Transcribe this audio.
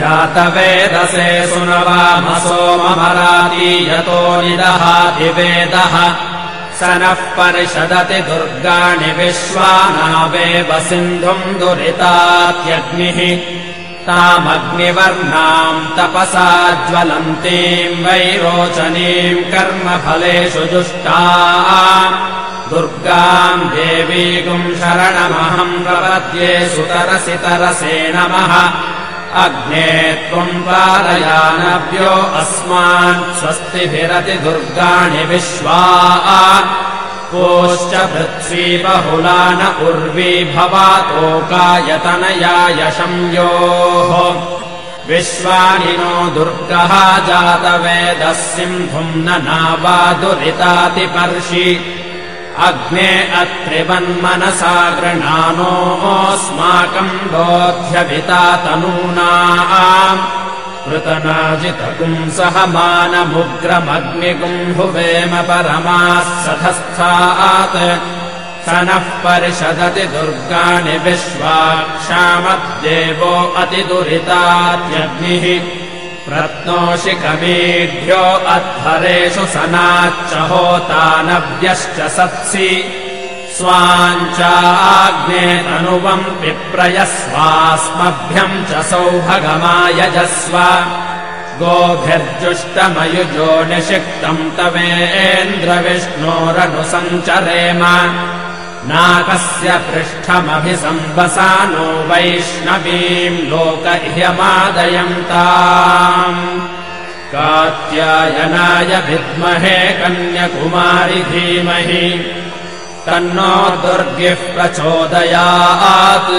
जातवेदसे सुनवामसोममराती यतो निदहातिवेदः स नः परिषदति दुर्गाणि विश्वानावेव सिन्धुम् दुरितात्यग्निः। तामग्निवर्णाम् तपसा ज्वलन्तीम् वैरोचनीम् कर्मफलेषु जुष्टा दुर्गाम् देवीगुम् शरणमहम् प्रपद्ये सुतरसि तरसे नमः अग्ने त्वम् पारयानव्यो अस्मान् स्वस्तिभिरति दुर्गाणि विश्वा। कोश्च पृथ्वी बहुला न उर्वी भवातोकायतनयाय संयोः विश्वानि नो दुर्गः जातवेदः सिंहुम् न नावादुरितातिपर्षि अग्ने अत्रिवन्मनसा गृणानोऽस्माकम् बोध्यभिता तनूना पृतनाजितपुंसः मानमुग्रमग्निगुम्भुवेम परमाः सधस्थात् नः परिषदति दुर्गाणि विश्वाक्षामद्देवो अतिदुरितात्यग्निः रत्नोषिकमेभ्यो अध्वरेषु सनाच्च होतानव्यश्च सत्सि स्वाञ्चाग्ने तनुवम् विप्रयस्वास्मभ्यम् च सौभगमायजस्व। गोभिर्जुष्टमयुजो निषिक्तम् तवेन्द्रविष्णोरनुसञ्चरेम। नाकस्य पृष्ठमभिसम्बसानो वैष्णवीम् लोकह्यमादयन्ताम् कात्यायनाय विद्महे कन्यकुमारि धीमहि तन्नो दुर्गिः प्रचोदयात्